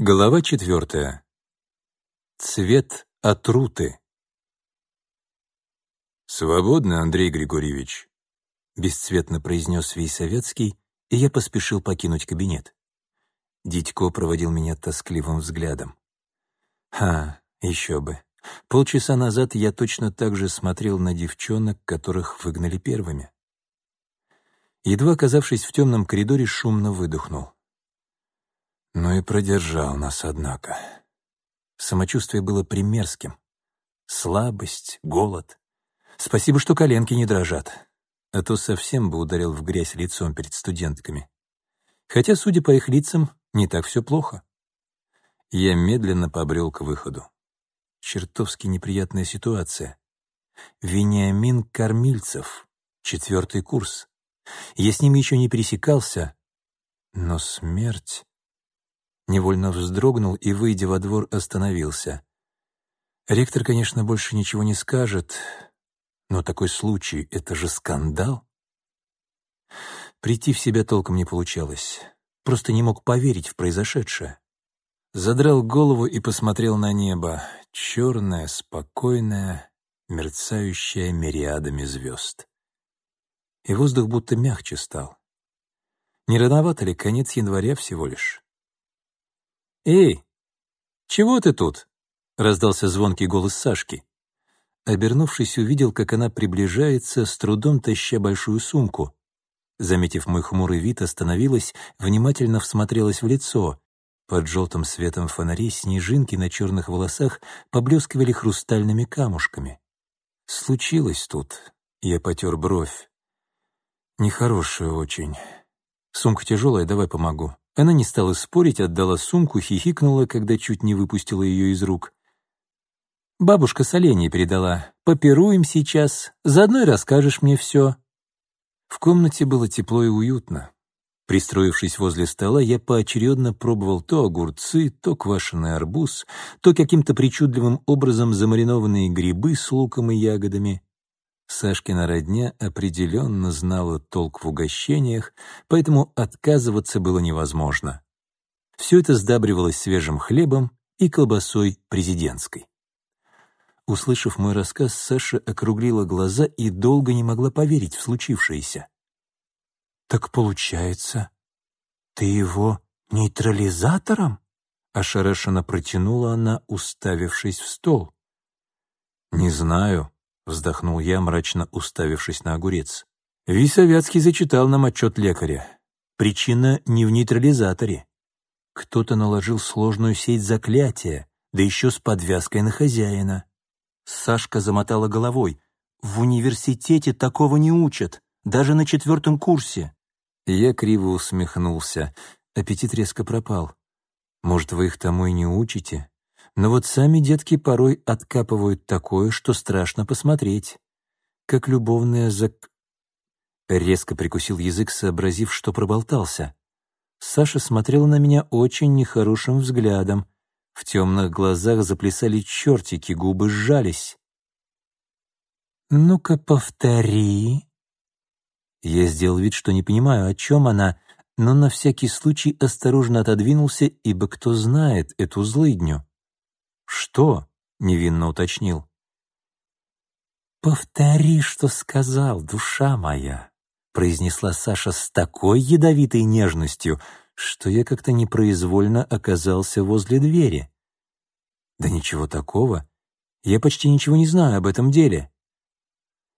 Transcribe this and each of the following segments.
Глава четвертая. Цвет отруты. «Свободно, Андрей Григорьевич», — бесцветно произнес Вейсоветский, и я поспешил покинуть кабинет. Дитько проводил меня тоскливым взглядом. Ха, еще бы. Полчаса назад я точно так же смотрел на девчонок, которых выгнали первыми. Едва оказавшись в темном коридоре, шумно выдохнул. Ну и продержал нас, однако. Самочувствие было примерским. Слабость, голод. Спасибо, что коленки не дрожат. А то совсем бы ударил в грязь лицом перед студентками. Хотя, судя по их лицам, не так все плохо. Я медленно побрел к выходу. Чертовски неприятная ситуация. Вениамин Кормильцев, четвертый курс. Я с ним еще не пересекался, но смерть невольно вздрогнул и, выйдя во двор, остановился. Ректор, конечно, больше ничего не скажет, но такой случай — это же скандал. Прийти в себя толком не получалось. Просто не мог поверить в произошедшее. Задрал голову и посмотрел на небо. Черное, спокойное, мерцающее мириадами звезд. И воздух будто мягче стал. Не рановато ли конец января всего лишь? «Эй, чего ты тут?» — раздался звонкий голос Сашки. Обернувшись, увидел, как она приближается, с трудом таща большую сумку. Заметив мой хмурый вид, остановилась, внимательно всмотрелась в лицо. Под желтым светом фонарей снежинки на черных волосах поблескивали хрустальными камушками. «Случилось тут», — я потер бровь. «Нехорошее очень. Сумка тяжелая, давай помогу». Она не стала спорить, отдала сумку, хихикнула, когда чуть не выпустила ее из рук. «Бабушка соленье передала. Попируем сейчас, заодно и расскажешь мне все». В комнате было тепло и уютно. Пристроившись возле стола, я поочередно пробовал то огурцы, то квашеный арбуз, то каким-то причудливым образом замаринованные грибы с луком и ягодами. Сашкина родня определенно знала толк в угощениях, поэтому отказываться было невозможно. Все это сдабривалось свежим хлебом и колбасой президентской. Услышав мой рассказ, Саша округлила глаза и долго не могла поверить в случившееся. «Так получается, ты его нейтрализатором?» — ошарашенно протянула она, уставившись в стол. «Не знаю», Вздохнул я, мрачно уставившись на огурец. Висовятский зачитал нам отчет лекаря. Причина не в нейтрализаторе. Кто-то наложил сложную сеть заклятия, да еще с подвязкой на хозяина. Сашка замотала головой. «В университете такого не учат, даже на четвертом курсе». Я криво усмехнулся. Аппетит резко пропал. «Может, вы их тому и не учите? Но вот сами детки порой откапывают такое, что страшно посмотреть. Как любовная зак... Резко прикусил язык, сообразив, что проболтался. Саша смотрела на меня очень нехорошим взглядом. В темных глазах заплясали чертики, губы сжались. «Ну-ка, повтори». Я сделал вид, что не понимаю, о чем она, но на всякий случай осторожно отодвинулся, ибо кто знает эту злыдню. «Что?» — невинно уточнил. «Повтори, что сказал, душа моя», — произнесла Саша с такой ядовитой нежностью, что я как-то непроизвольно оказался возле двери. «Да ничего такого. Я почти ничего не знаю об этом деле».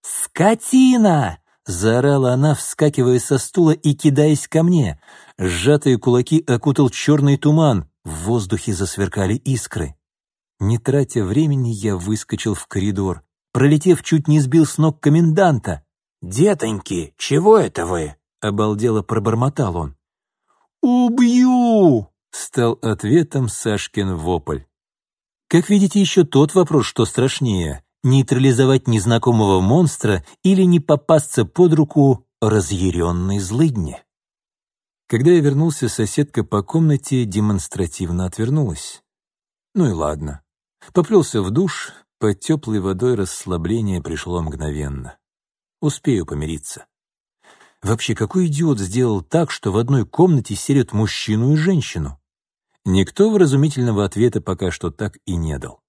«Скотина!» — заорала она, вскакивая со стула и кидаясь ко мне. Сжатые кулаки окутал черный туман, в воздухе засверкали искры. Не тратя времени, я выскочил в коридор. Пролетев, чуть не сбил с ног коменданта. «Детоньки, чего это вы?» — обалдело пробормотал он. «Убью!» — стал ответом Сашкин вопль. Как видите, еще тот вопрос, что страшнее — нейтрализовать незнакомого монстра или не попасться под руку разъяренной злыдне. Когда я вернулся, соседка по комнате демонстративно отвернулась. Ну и ладно. Поплелся в душ, под теплой водой расслабление пришло мгновенно. Успею помириться. Вообще, какой идиот сделал так, что в одной комнате селят мужчину и женщину? Никто вразумительного ответа пока что так и не дал.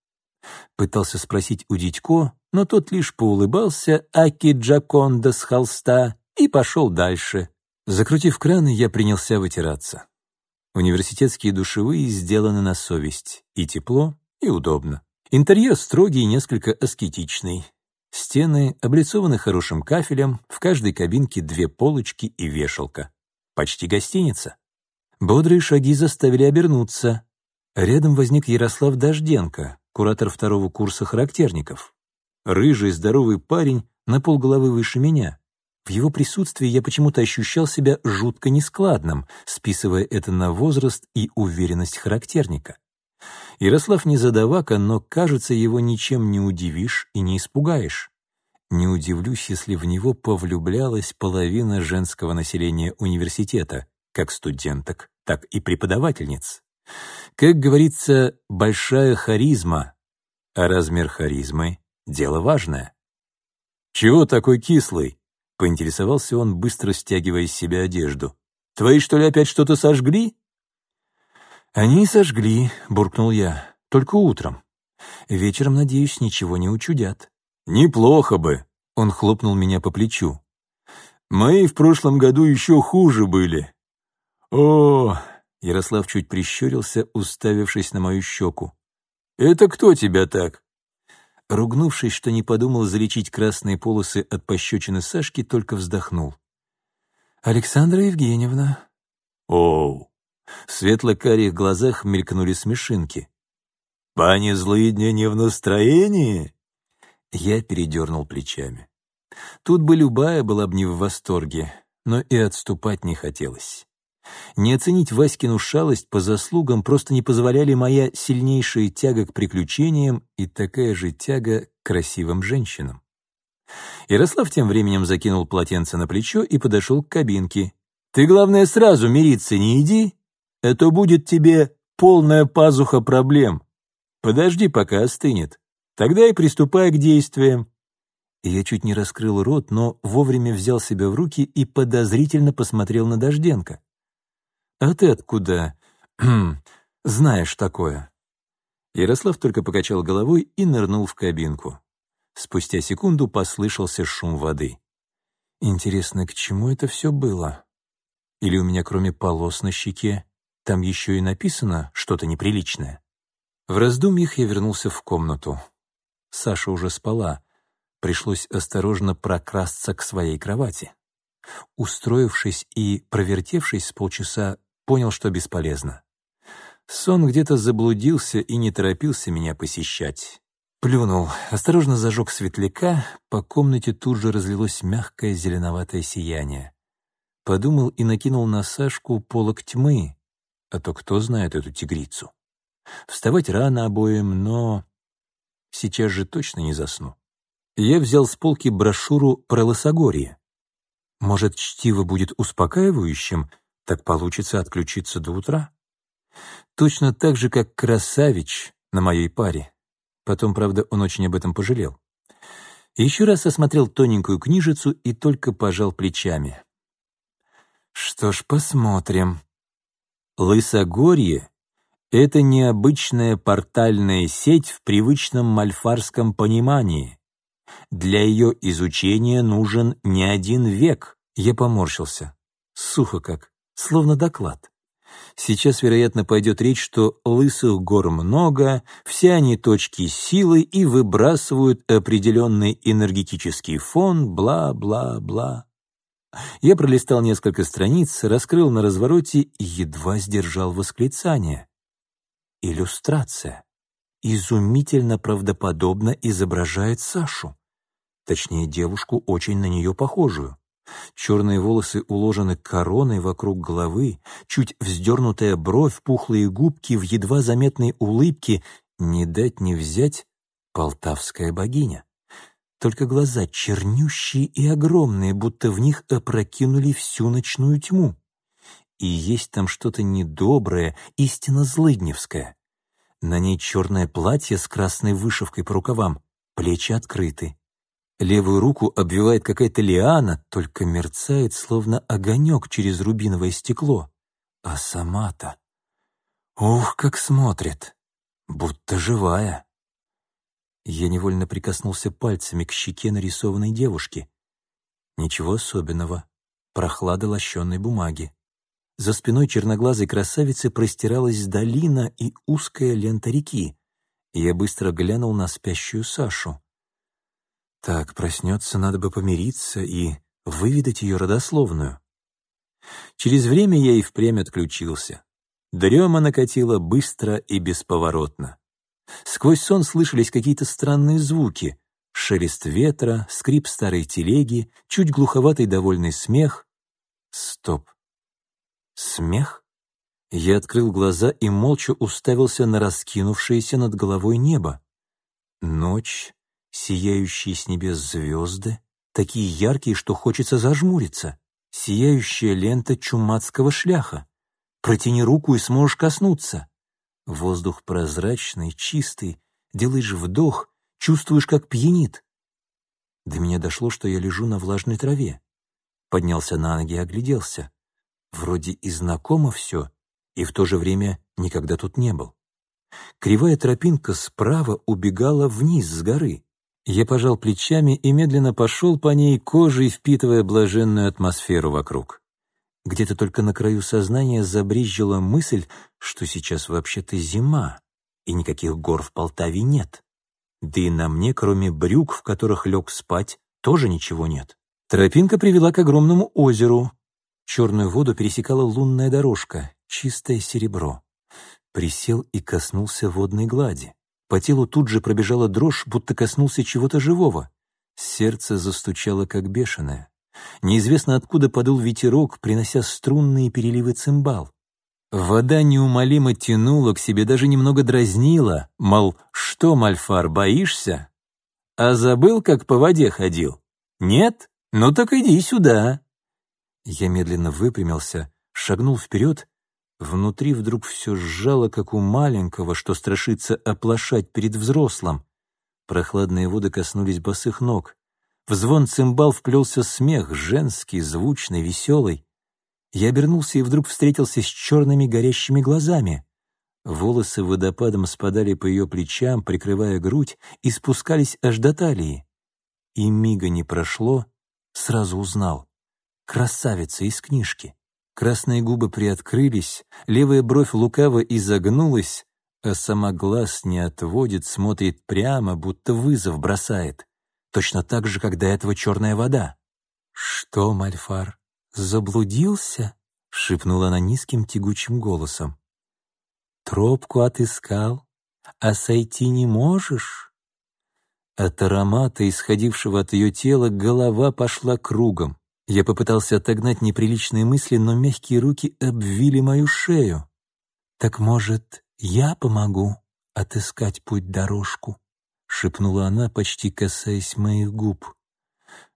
Пытался спросить у Дитько, но тот лишь поулыбался Аки Джаконда с холста и пошел дальше. Закрутив краны, я принялся вытираться. Университетские душевые сделаны на совесть. И тепло, и удобно. Интерьер строгий и несколько аскетичный. Стены облицованы хорошим кафелем, в каждой кабинке две полочки и вешалка. Почти гостиница. Бодрые шаги заставили обернуться. Рядом возник Ярослав Дожденко, куратор второго курса характерников. Рыжий, здоровый парень, на полголовы выше меня. В его присутствии я почему-то ощущал себя жутко нескладным, списывая это на возраст и уверенность характерника. Ярослав не задавака, но, кажется, его ничем не удивишь и не испугаешь. Не удивлюсь, если в него повлюблялась половина женского населения университета, как студенток, так и преподавательниц. Как говорится, большая харизма, а размер харизмы — дело важное. «Чего такой кислый?» Поинтересовался он, быстро стягивая из себя одежду. «Твои, что ли, опять что-то сожгли?» «Они сожгли», — буркнул я, — «только утром. Вечером, надеюсь, ничего не учудят». «Неплохо бы», — он хлопнул меня по плечу. «Мои в прошлом году еще хуже были». «О!» — Ярослав чуть прищурился, уставившись на мою щеку. «Это кто тебя так?» Ругнувшись, что не подумал залечить красные полосы от пощечины Сашки, только вздохнул. «Александра Евгеньевна». «Оу!» В светло-карих глазах мелькнули смешинки. «Пани злыдня не в настроении?» Я передернул плечами. Тут бы любая была бы не в восторге, но и отступать не хотелось. Не оценить Васькину шалость по заслугам просто не позволяли моя сильнейшая тяга к приключениям и такая же тяга к красивым женщинам. Ярослав тем временем закинул полотенце на плечо и подошел к кабинке. «Ты, главное, сразу мириться не иди, это будет тебе полная пазуха проблем. Подожди, пока остынет. Тогда и приступай к действиям». Я чуть не раскрыл рот, но вовремя взял себя в руки и подозрительно посмотрел на Дожденко. «А ты откуда знаешь такое?» Ярослав только покачал головой и нырнул в кабинку. Спустя секунду послышался шум воды. «Интересно, к чему это все было? Или у меня кроме полос на щеке там еще и написано что-то неприличное?» В раздумьях я вернулся в комнату. Саша уже спала. Пришлось осторожно прокрасться к своей кровати. Устроившись и провертевшись с полчаса, понял, что бесполезно. Сон где-то заблудился и не торопился меня посещать. Плюнул, осторожно зажег светляка, по комнате тут же разлилось мягкое зеленоватое сияние. Подумал и накинул на Сашку полок тьмы, а то кто знает эту тигрицу. Вставать рано обоим, но сейчас же точно не засну. Я взял с полки брошюру про лосогорье. Может, чтиво будет успокаивающим, так получится отключиться до утра. Точно так же, как Красавич на моей паре. Потом, правда, он очень об этом пожалел. Еще раз осмотрел тоненькую книжицу и только пожал плечами. Что ж, посмотрим. Лысогорье — это необычная портальная сеть в привычном мальфарском понимании. Для ее изучения нужен не один век. Я поморщился. Сухо как словно доклад. Сейчас, вероятно, пойдет речь, что лысых гор много, все они точки силы и выбрасывают определенный энергетический фон, бла-бла-бла. Я пролистал несколько страниц, раскрыл на развороте и едва сдержал восклицание. Иллюстрация. Изумительно правдоподобно изображает Сашу. Точнее, девушку, очень на нее похожую. Черные волосы уложены короной вокруг головы, чуть вздернутая бровь, пухлые губки в едва заметной улыбке, не дать не взять полтавская богиня. Только глаза чернющие и огромные, будто в них опрокинули всю ночную тьму. И есть там что-то недоброе, истинно злыдневское. На ней черное платье с красной вышивкой по рукавам, плечи открыты. Левую руку обвивает какая-то лиана, только мерцает, словно огонек через рубиновое стекло. А сама-то... Ух, как смотрит! Будто живая. Я невольно прикоснулся пальцами к щеке нарисованной девушки. Ничего особенного. Прохлада лощенной бумаги. За спиной черноглазой красавицы простиралась долина и узкая лента реки. Я быстро глянул на спящую Сашу. Так, проснется, надо бы помириться и выведать ее родословную. Через время я и впрямь отключился. Дрема накатила быстро и бесповоротно. Сквозь сон слышались какие-то странные звуки. Шелест ветра, скрип старой телеги, чуть глуховатый довольный смех. Стоп. Смех? Я открыл глаза и молча уставился на раскинувшееся над головой небо. Ночь, сияющие с небес звезды, такие яркие, что хочется зажмуриться, сияющая лента чумацкого шляха. Протяни руку и сможешь коснуться. Воздух прозрачный, чистый, делаешь вдох, чувствуешь, как пьянит. До меня дошло, что я лежу на влажной траве. Поднялся на ноги и огляделся. Вроде и знакомо все, и в то же время никогда тут не был. Кривая тропинка справа убегала вниз с горы. Я пожал плечами и медленно пошел по ней, кожей впитывая блаженную атмосферу вокруг. Где-то только на краю сознания забрезжила мысль, что сейчас вообще-то зима, и никаких гор в Полтаве нет. Да и на мне, кроме брюк, в которых лег спать, тоже ничего нет. Тропинка привела к огромному озеру. Черную воду пересекала лунная дорожка, чистое серебро. Присел и коснулся водной глади. По телу тут же пробежала дрожь, будто коснулся чего-то живого. Сердце застучало, как бешеное. Неизвестно откуда подул ветерок, принося струнные переливы цимбал. Вода неумолимо тянула к себе, даже немного дразнила, мол, что, Мальфар, боишься? А забыл, как по воде ходил? Нет? Ну так иди сюда. Я медленно выпрямился, шагнул вперед Внутри вдруг все сжало, как у маленького, что страшится оплошать перед взрослым. Прохладные воды коснулись босых ног. В звон цимбал вплелся смех, женский, звучный, веселый. Я обернулся и вдруг встретился с черными горящими глазами. Волосы водопадом спадали по ее плечам, прикрывая грудь, и спускались аж до талии. И мига не прошло, сразу узнал. Красавица из книжки. Красные губы приоткрылись, левая бровь лукаво изогнулась, а сама глаз не отводит, смотрит прямо, будто вызов бросает. Точно так же, как до этого черная вода. «Что, Мальфар, заблудился?» — шепнула она низким тягучим голосом. «Тропку отыскал, а сойти не можешь?» От аромата, исходившего от ее тела, голова пошла кругом. Я попытался отогнать неприличные мысли, но мягкие руки обвили мою шею. «Так, может, я помогу отыскать путь-дорожку?» — шепнула она, почти касаясь моих губ.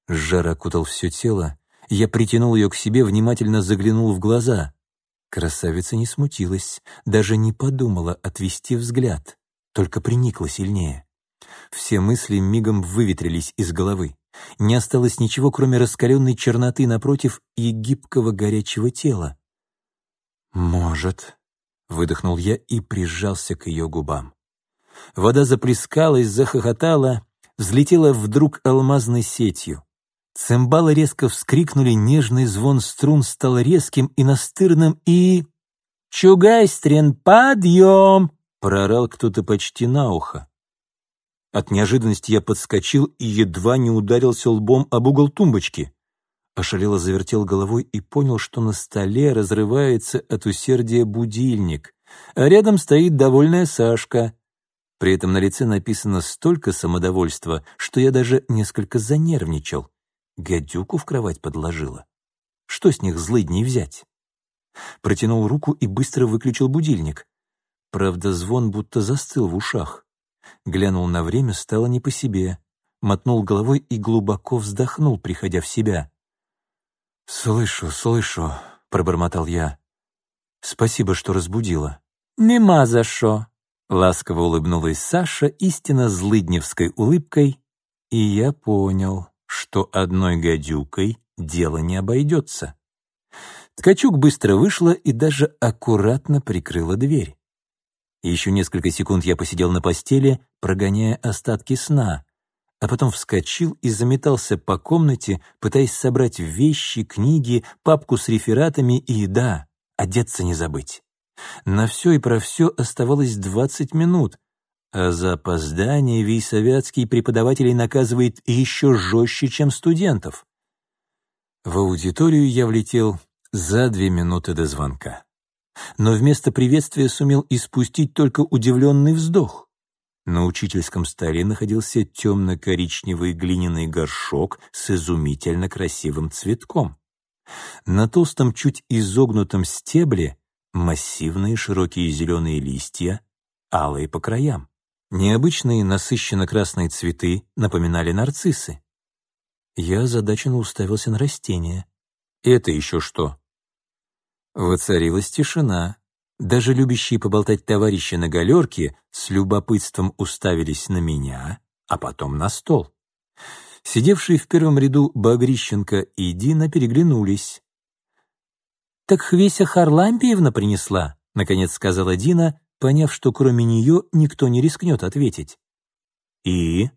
Жар окутал все тело. Я притянул ее к себе, внимательно заглянул в глаза. Красавица не смутилась, даже не подумала отвести взгляд, только приникла сильнее. Все мысли мигом выветрились из головы. Не осталось ничего, кроме раскаленной черноты напротив и гибкого горячего тела. «Может», — выдохнул я и прижался к ее губам. Вода заплескалась, захохотала, взлетела вдруг алмазной сетью. Цимбалы резко вскрикнули, нежный звон струн стал резким и настырным, и... «Чугайстрин, подъем!» — прорал кто-то почти на ухо. От неожиданности я подскочил и едва не ударился лбом об угол тумбочки. Ошалело завертел головой и понял, что на столе разрывается от усердия будильник, а рядом стоит довольная Сашка. При этом на лице написано столько самодовольства, что я даже несколько занервничал. Гадюку в кровать подложила. Что с них злыдней взять? Протянул руку и быстро выключил будильник. Правда, звон будто застыл в ушах. Глянул на время, стало не по себе. Мотнул головой и глубоко вздохнул, приходя в себя. «Слышу, слышу», — пробормотал я. «Спасибо, что разбудила». «Нема за шо», — ласково улыбнулась Саша истинно злыдневской улыбкой, и я понял, что одной гадюкой дело не обойдется. Ткачук быстро вышла и даже аккуратно прикрыла дверь. Еще несколько секунд я посидел на постели, прогоняя остатки сна, а потом вскочил и заметался по комнате, пытаясь собрать вещи, книги, папку с рефератами и, да, одеться не забыть. На все и про все оставалось 20 минут, а за опоздание Вейсовятский преподавателей наказывает еще жестче, чем студентов. В аудиторию я влетел за две минуты до звонка. Но вместо приветствия сумел испустить только удивленный вздох. На учительском столе находился темно-коричневый глиняный горшок с изумительно красивым цветком. На толстом, чуть изогнутом стебле массивные широкие зеленые листья, алые по краям. Необычные насыщенно-красные цветы напоминали нарциссы. Я озадаченно уставился на растение. «Это еще что?» Воцарилась тишина. Даже любящие поболтать товарищи на галерке с любопытством уставились на меня, а потом на стол. Сидевшие в первом ряду Багрищенко и Дина переглянулись. «Так Хвеся Харлампиевна принесла», — наконец сказала Дина, поняв, что кроме нее никто не рискнет ответить. «И?»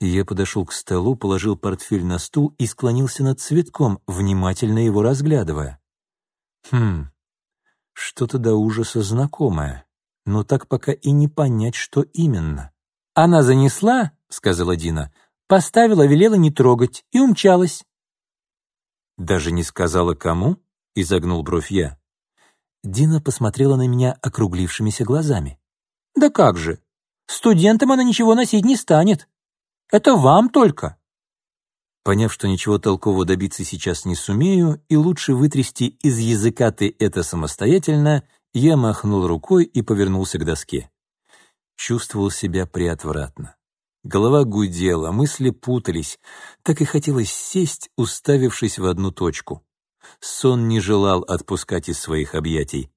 Я подошел к столу, положил портфель на стул и склонился над цветком, внимательно его разглядывая. Хм, что-то до ужаса знакомое, но так пока и не понять, что именно. «Она занесла», — сказала Дина, — «поставила, велела не трогать и умчалась». «Даже не сказала, кому?» — изогнул бровь я. Дина посмотрела на меня округлившимися глазами. «Да как же! Студентам она ничего носить не станет. Это вам только!» Поняв, что ничего толкового добиться сейчас не сумею, и лучше вытрясти из языка ты это самостоятельно, я махнул рукой и повернулся к доске. Чувствовал себя приотвратно. Голова гудела, мысли путались, так и хотелось сесть, уставившись в одну точку. Сон не желал отпускать из своих объятий.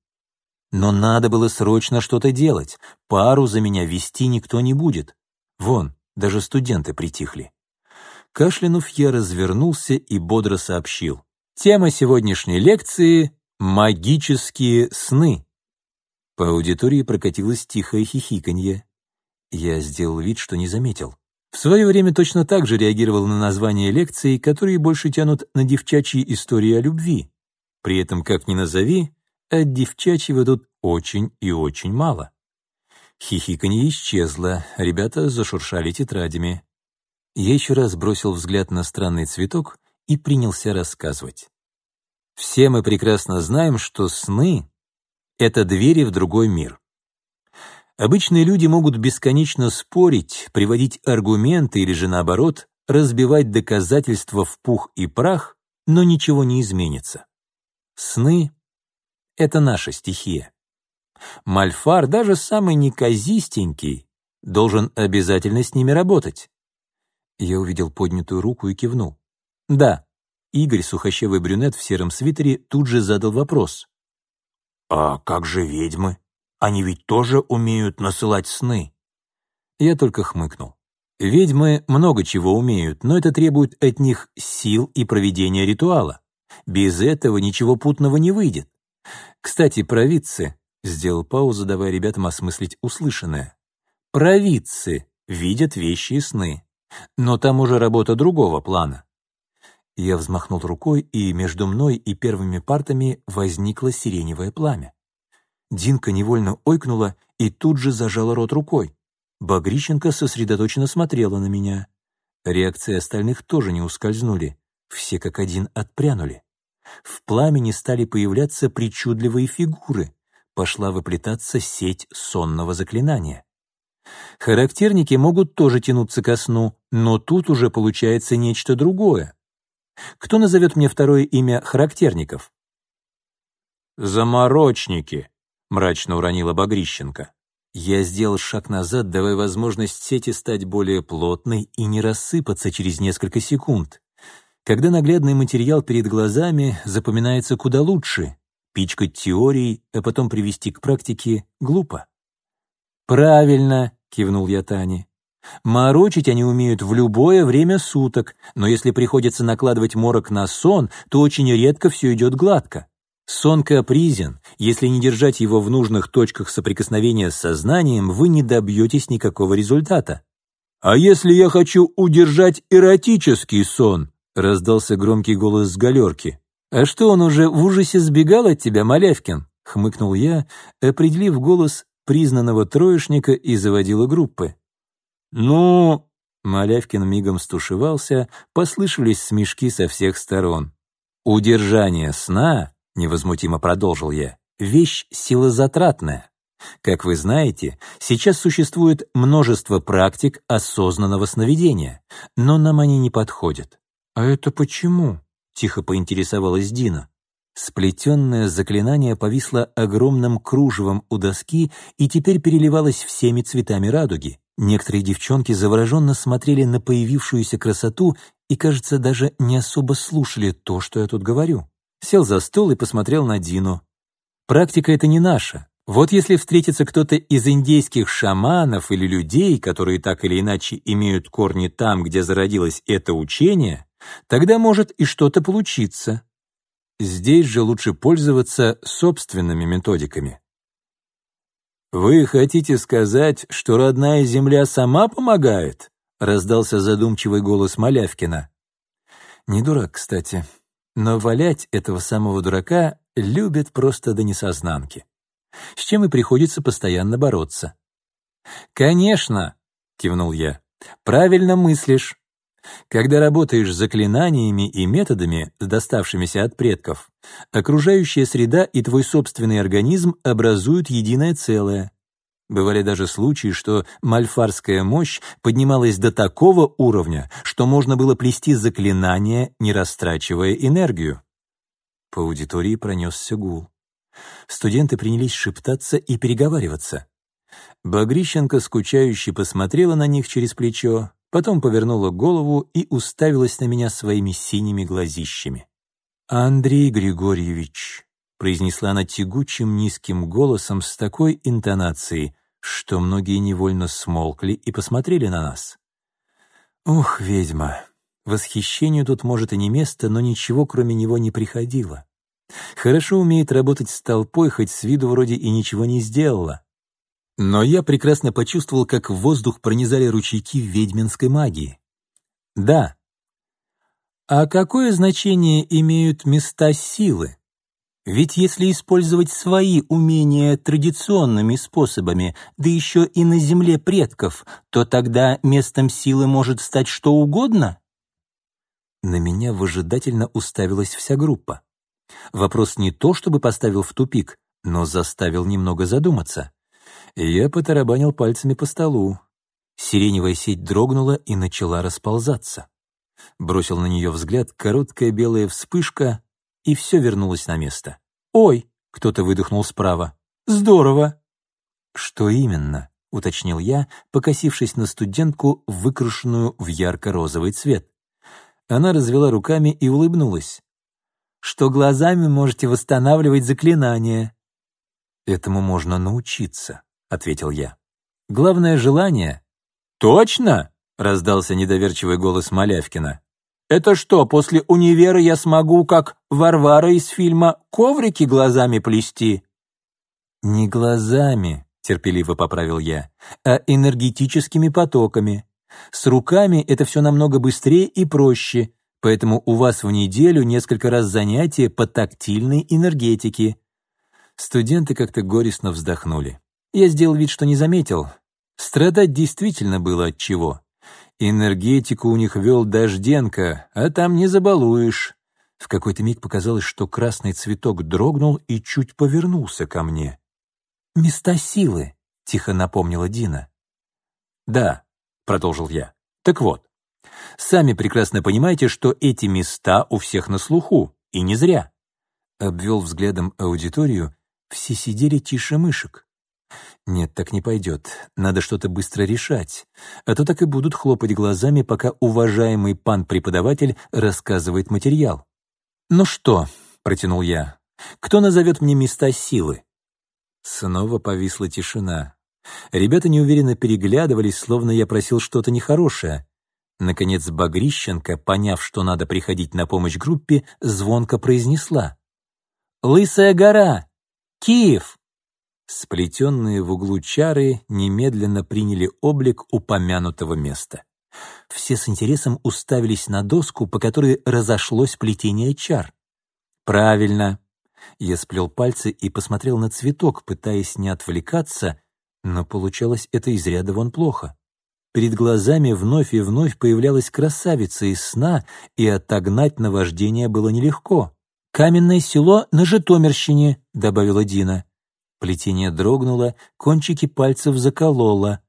Но надо было срочно что-то делать. Пару за меня вести никто не будет. Вон, даже студенты притихли. Кашлянув, я развернулся и бодро сообщил. Тема сегодняшней лекции — магические сны. По аудитории прокатилось тихое хихиканье. Я сделал вид, что не заметил. В свое время точно так же реагировал на названия лекций, которые больше тянут на девчачьи истории о любви. При этом, как ни назови, от девчачьего тут очень и очень мало. Хихиканье исчезло, ребята зашуршали тетрадями. Я еще раз бросил взгляд на странный цветок и принялся рассказывать. Все мы прекрасно знаем, что сны — это двери в другой мир. Обычные люди могут бесконечно спорить, приводить аргументы или же наоборот, разбивать доказательства в пух и прах, но ничего не изменится. Сны — это наша стихия. Мальфар, даже самый неказистенький, должен обязательно с ними работать. Я увидел поднятую руку и кивнул. «Да». Игорь, сухощевый брюнет в сером свитере, тут же задал вопрос. «А как же ведьмы? Они ведь тоже умеют насылать сны?» Я только хмыкнул. Ведьмы много чего умеют, но это требует от них сил и проведения ритуала. Без этого ничего путного не выйдет. Кстати, провидцы, сделал паузу, давая ребятам осмыслить услышанное. Провидцы видят вещи и сны. Но там уже работа другого плана. Я взмахнул рукой, и между мной и первыми партами возникло сиреневое пламя. Динка невольно ойкнула и тут же зажала рот рукой. Багрищенко сосредоточенно смотрела на меня. Реакции остальных тоже не ускользнули. Все как один отпрянули. В пламени стали появляться причудливые фигуры. Пошла выплетаться сеть сонного заклинания. Характерники могут тоже тянуться ко сну, но тут уже получается нечто другое. Кто назовет мне второе имя характерников? «Заморочники», — мрачно уронила Багрищенко. Я сделал шаг назад, давая возможность сети стать более плотной и не рассыпаться через несколько секунд. Когда наглядный материал перед глазами запоминается куда лучше, пичкать теорией, а потом привести к практике глупо. «Правильно», — кивнул я Тане. «Морочить они умеют в любое время суток, но если приходится накладывать морок на сон, то очень редко все идет гладко. Сон капризен. Если не держать его в нужных точках соприкосновения с сознанием, вы не добьетесь никакого результата. «А если я хочу удержать эротический сон?» — раздался громкий голос с галерки. «А что, он уже в ужасе сбегал от тебя, Малявкин?» — хмыкнул я, определив голос признанного троечника и заводила группы. «Ну...» — Малявкин мигом стушевался, послышались смешки со всех сторон. «Удержание сна — невозмутимо продолжил я, — вещь силозатратная. Как вы знаете, сейчас существует множество практик осознанного сновидения, но нам они не подходят. «А это почему?» — тихо поинтересовалась Дина. Сплетенное заклинание повисло огромным кружевом у доски и теперь переливалось всеми цветами радуги. Некоторые девчонки завороженно смотрели на появившуюся красоту и, кажется, даже не особо слушали то, что я тут говорю сел за стол и посмотрел на Дину. «Практика это не наша. Вот если встретится кто-то из индейских шаманов или людей, которые так или иначе имеют корни там, где зародилось это учение, тогда может и что-то получиться. Здесь же лучше пользоваться собственными методиками». «Вы хотите сказать, что родная земля сама помогает?» — раздался задумчивый голос Малявкина. «Не дурак, кстати», но валять этого самого дурака любят просто до несознанки, с чем и приходится постоянно бороться. «Конечно», — кивнул я, — «правильно мыслишь. Когда работаешь с заклинаниями и методами, доставшимися от предков, окружающая среда и твой собственный организм образуют единое целое. Бывали даже случаи, что мальфарская мощь поднималась до такого уровня, что можно было плести заклинания, не растрачивая энергию. По аудитории пронесся гул. Студенты принялись шептаться и переговариваться. Багрищенко скучающе посмотрела на них через плечо, потом повернула голову и уставилась на меня своими синими глазищами. «Андрей Григорьевич», — произнесла она тягучим низким голосом с такой интонацией, что многие невольно смолкли и посмотрели на нас. «Ух, ведьма! Восхищению тут, может, и не место, но ничего кроме него не приходило. Хорошо умеет работать с толпой, хоть с виду вроде и ничего не сделала. Но я прекрасно почувствовал, как в воздух пронизали ручейки ведьминской магии. Да. А какое значение имеют места силы? Ведь если использовать свои умения традиционными способами, да еще и на земле предков, то тогда местом силы может стать что угодно? На меня выжидательно уставилась вся группа. Вопрос не то, чтобы поставил в тупик, но заставил немного задуматься. Я потарабанил пальцами по столу. Сиреневая сеть дрогнула и начала расползаться. Бросил на нее взгляд, короткая белая вспышка, и все вернулось на место. «Ой!» — кто-то выдохнул справа. «Здорово!» «Что именно?» — уточнил я, покосившись на студентку, выкрашенную в ярко-розовый цвет. Она развела руками и улыбнулась. «Что глазами можете восстанавливать заклинания». «Этому можно научиться», — ответил я. «Главное — желание». «Точно?» — раздался недоверчивый голос Малявкина. Это что, после универа я смогу, как Варвара из фильма, коврики глазами плести?» «Не глазами», — терпеливо поправил я, «а энергетическими потоками. С руками это все намного быстрее и проще, поэтому у вас в неделю несколько раз занятия по тактильной энергетике». Студенты как-то горестно вздохнули. Я сделал вид, что не заметил. Страдать действительно было от чего. Энергетику у них вел Дожденко, а там не забалуешь. В какой-то миг показалось, что красный цветок дрогнул и чуть повернулся ко мне. «Места силы», — тихо напомнила Дина. «Да», — продолжил я. «Так вот, сами прекрасно понимаете, что эти места у всех на слуху, и не зря». Обвел взглядом аудиторию, все сидели тише мышек. Нет, так не пойдет. Надо что-то быстро решать. А то так и будут хлопать глазами, пока уважаемый пан-преподаватель рассказывает материал. «Ну что?» — протянул я. «Кто назовет мне места силы?» Снова повисла тишина. Ребята неуверенно переглядывались, словно я просил что-то нехорошее. Наконец Багрищенко, поняв, что надо приходить на помощь группе, звонко произнесла. Лысая гора! Киев!» Сплетенные в углу чары немедленно приняли облик упомянутого места. Все с интересом уставились на доску, по которой разошлось плетение чар. «Правильно!» Я сплел пальцы и посмотрел на цветок, пытаясь не отвлекаться, но получалось это из ряда вон плохо. Перед глазами вновь и вновь появлялась красавица из сна, и отогнать наваждение было нелегко. «Каменное село на Житомирщине», — добавила Дина. Плетение дрогнуло, кончики пальцев закололо.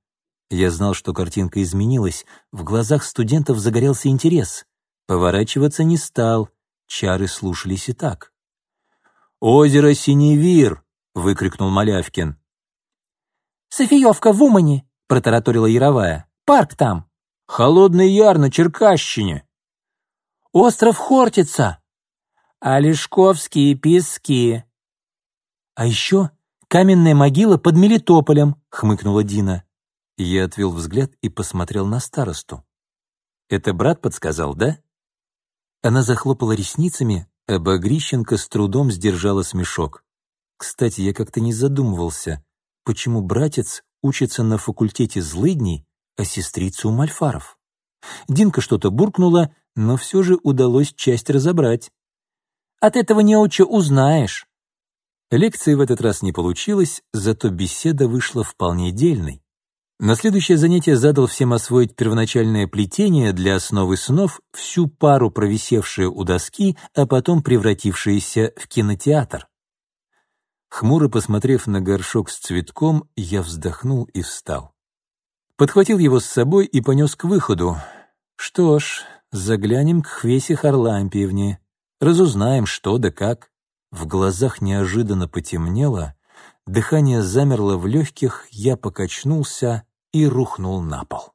Я знал, что картинка изменилась, в глазах студентов загорелся интерес. Поворачиваться не стал, чары слушались и так. «Озеро Синевир!» — выкрикнул Малявкин. «Софиевка в Умане!» — протараторила Яровая. Парк там. Холодный Яр на Черкащине. Остров Хортица. Олешковские пески. А еще каменная могила под Мелитополем, хмыкнула Дина. Я отвел взгляд и посмотрел на старосту. Это брат подсказал, да? Она захлопала ресницами, а Багрищенко с трудом сдержала смешок. Кстати, я как-то не задумывался, почему братец учится на факультете злыдней, а сестрица у Мальфаров. Динка что-то буркнула, но все же удалось часть разобрать. «От этого неуча узнаешь». Лекции в этот раз не получилось, зато беседа вышла вполне дельной. На следующее занятие задал всем освоить первоначальное плетение для основы снов, всю пару провисевшие у доски, а потом превратившиеся в кинотеатр. Хмуро посмотрев на горшок с цветком, я вздохнул и встал. Подхватил его с собой и понес к выходу. Что ж, заглянем к Хвесе Харлампиевне, разузнаем, что да как. В глазах неожиданно потемнело, дыхание замерло в легких, я покачнулся и рухнул на пол.